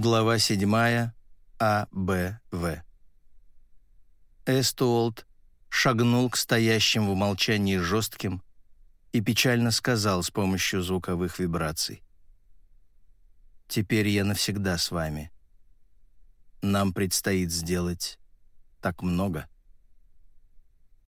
Глава 7. В Эстуолт шагнул к стоящим в молчании жестким и печально сказал с помощью звуковых вибраций. «Теперь я навсегда с вами. Нам предстоит сделать так много».